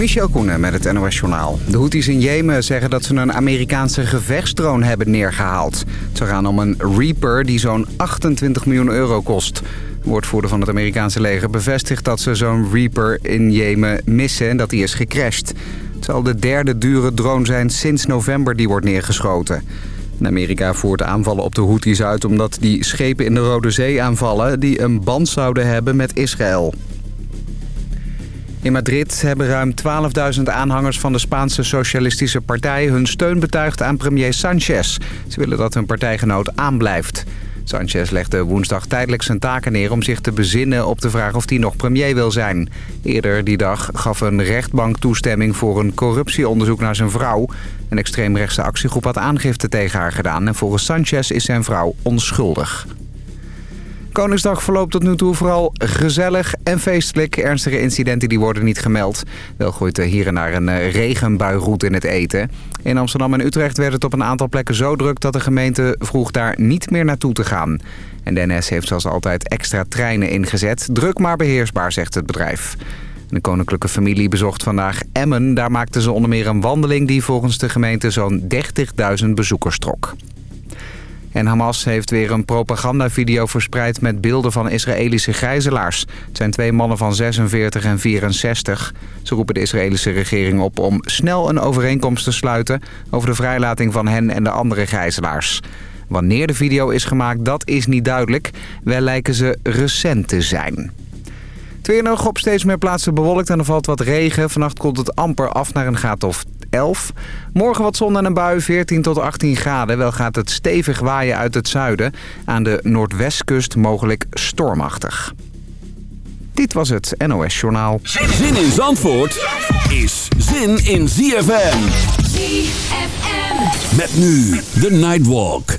Michel Koenen met het NOS-journaal. De Houthis in Jemen zeggen dat ze een Amerikaanse gevechtsdrone hebben neergehaald. Het zou gaan om een Reaper die zo'n 28 miljoen euro kost. De woordvoerder van het Amerikaanse leger bevestigt dat ze zo'n Reaper in Jemen missen en dat die is gecrashed. Het zal de derde dure drone zijn sinds november die wordt neergeschoten. Amerika voert aanvallen op de Houthis uit omdat die schepen in de Rode Zee aanvallen... die een band zouden hebben met Israël. In Madrid hebben ruim 12.000 aanhangers van de Spaanse Socialistische Partij... hun steun betuigd aan premier Sanchez. Ze willen dat hun partijgenoot aanblijft. Sanchez legde woensdag tijdelijk zijn taken neer om zich te bezinnen op de vraag of hij nog premier wil zijn. Eerder die dag gaf een rechtbank toestemming voor een corruptieonderzoek naar zijn vrouw. Een extreemrechtse actiegroep had aangifte tegen haar gedaan en volgens Sanchez is zijn vrouw onschuldig. Koningsdag verloopt tot nu toe vooral gezellig en feestelijk. Ernstige incidenten die worden niet gemeld. Wel gooit hier en daar een eh, regenbuiroute in het eten. In Amsterdam en Utrecht werd het op een aantal plekken zo druk... dat de gemeente vroeg daar niet meer naartoe te gaan. En de NS heeft zoals altijd extra treinen ingezet. Druk maar beheersbaar, zegt het bedrijf. De koninklijke familie bezocht vandaag Emmen. Daar maakten ze onder meer een wandeling die volgens de gemeente zo'n 30.000 bezoekers trok. En Hamas heeft weer een propagandavideo verspreid met beelden van Israëlische gijzelaars. Het zijn twee mannen van 46 en 64. Ze roepen de Israëlische regering op om snel een overeenkomst te sluiten... over de vrijlating van hen en de andere gijzelaars. Wanneer de video is gemaakt, dat is niet duidelijk. Wel lijken ze recent te zijn. Het weer nog op steeds meer plaatsen bewolkt en er valt wat regen. Vannacht komt het amper af naar een graad of 11. Morgen wat zon en een bui, 14 tot 18 graden. Wel gaat het stevig waaien uit het zuiden. Aan de noordwestkust mogelijk stormachtig. Dit was het NOS Journaal. Zin in Zandvoort is zin in ZFM. ZFM. Met nu de Nightwalk.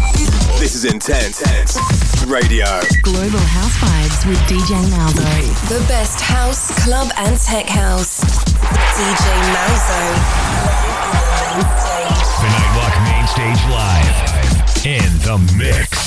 This is Intense Radio. Global House Vibes with DJ Malzo. The best house, club, and tech house. DJ Malzo. The Nightwalk Main Stage Live. In the mix.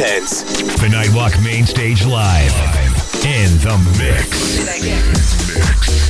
intense. The Nightwalk Main Stage Live. In the mix. In the mix.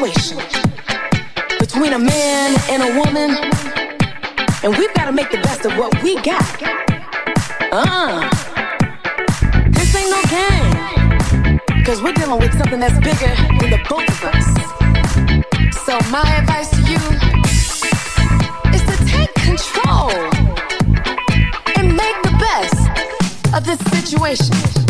Situation between a man and a woman, and we've got to make the best of what we got. Uh, this ain't no game, because we're dealing with something that's bigger than the both of us. So, my advice to you is to take control and make the best of this situation.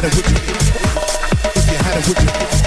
had it with me, if you had it with you.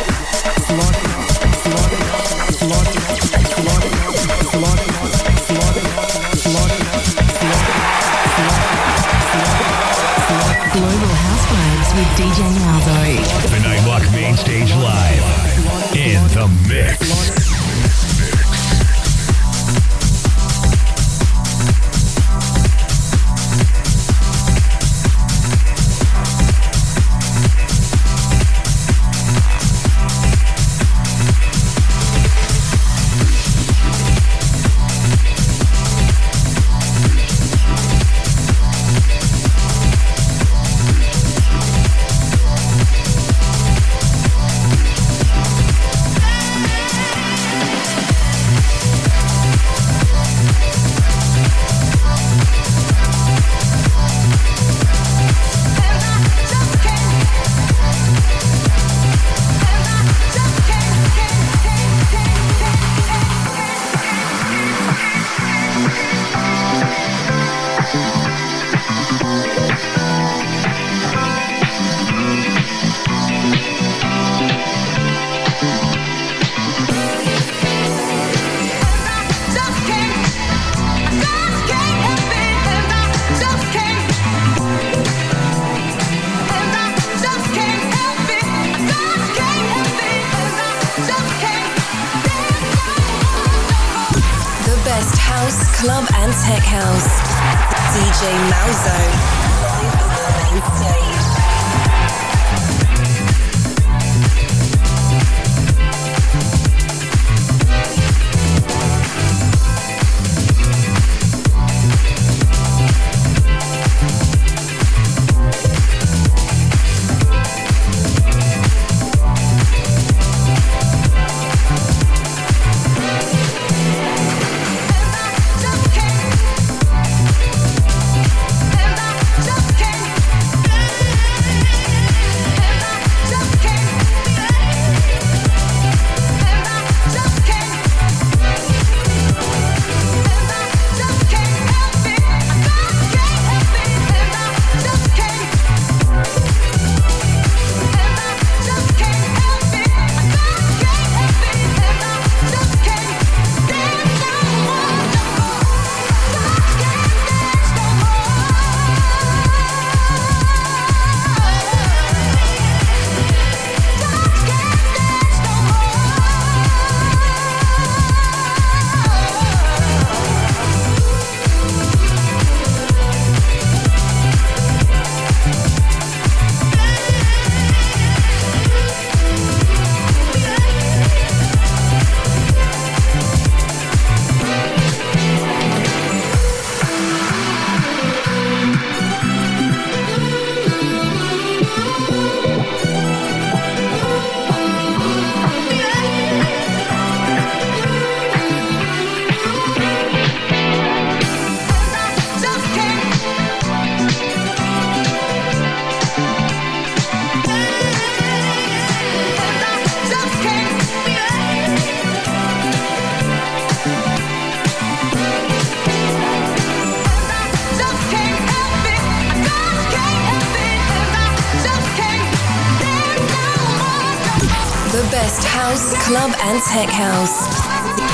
Best house, club, and tech house.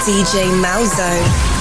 DJ Malzo.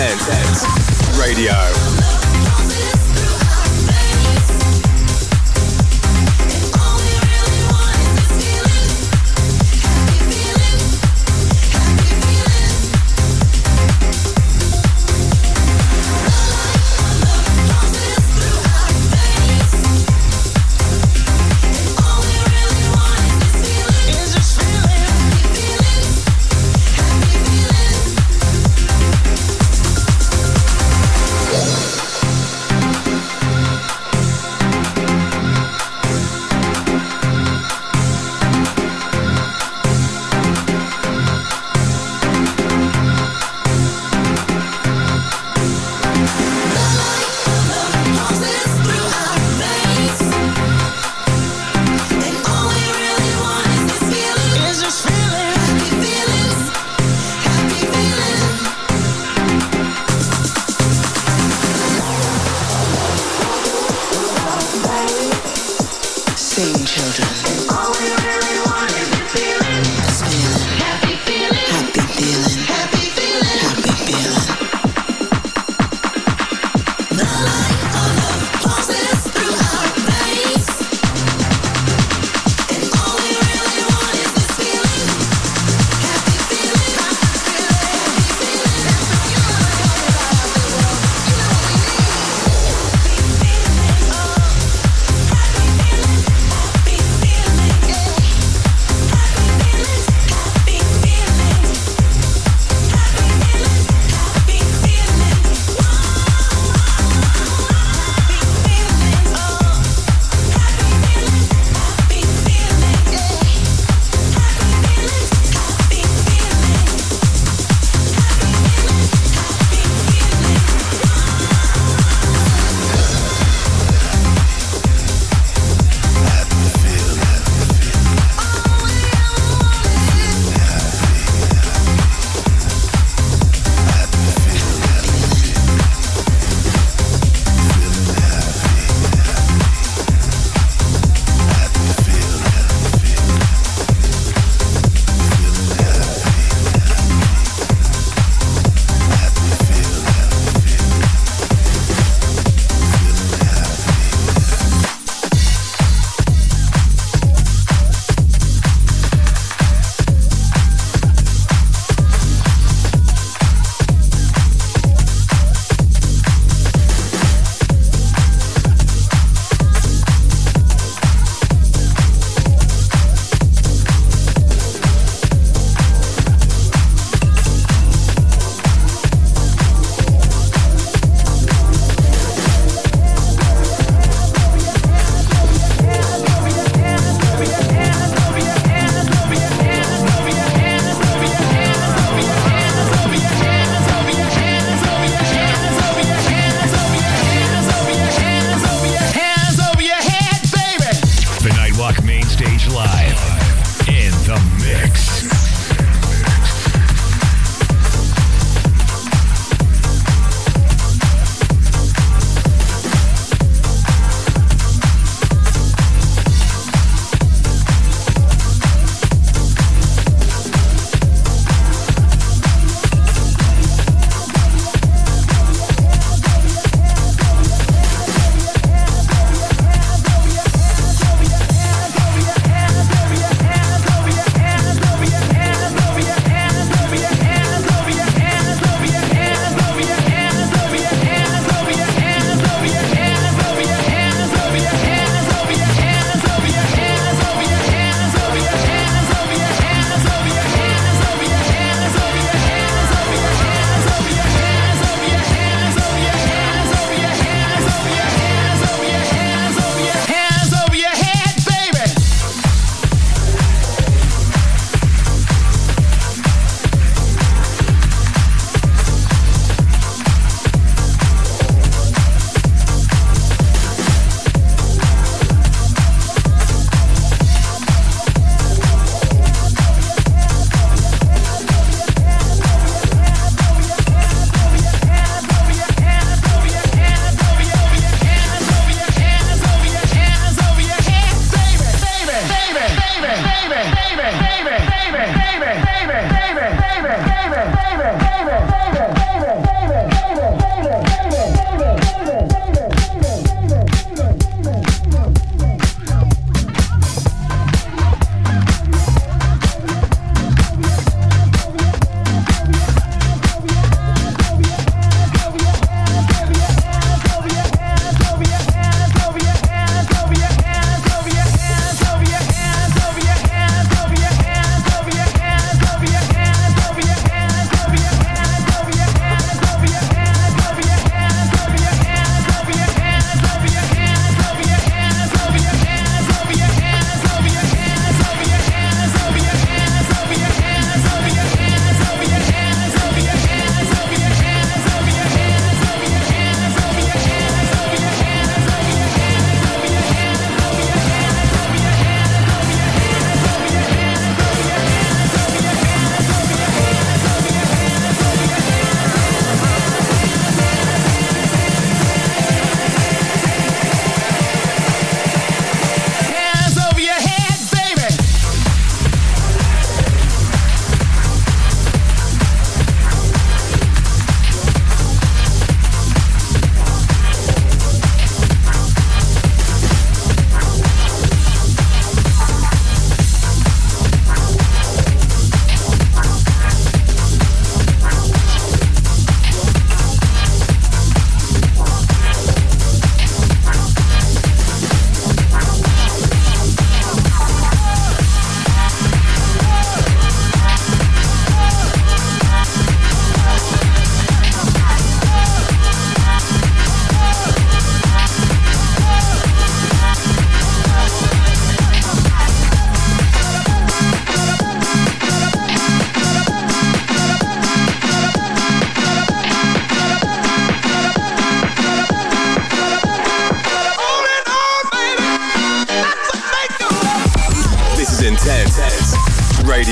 Is Radio.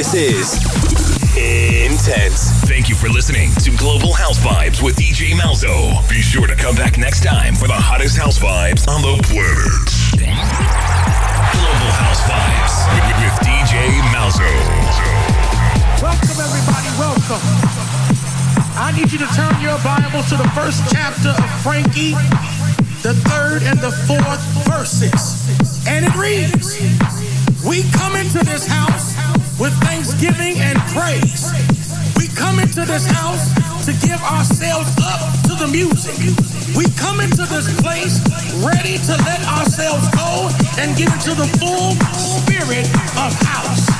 This is Intense. Thank you for listening to Global House Vibes with DJ Malzo. Be sure to come back next time for the hottest house vibes on the planet. Global House Vibes with, with DJ Malzo. Welcome, everybody. Welcome. I need you to turn your Bible to the first chapter of Frankie, the third and the fourth verses. And it reads We come into this house with thanksgiving and praise. We come into this house to give ourselves up to the music. We come into this place ready to let ourselves go and get into the full spirit of house.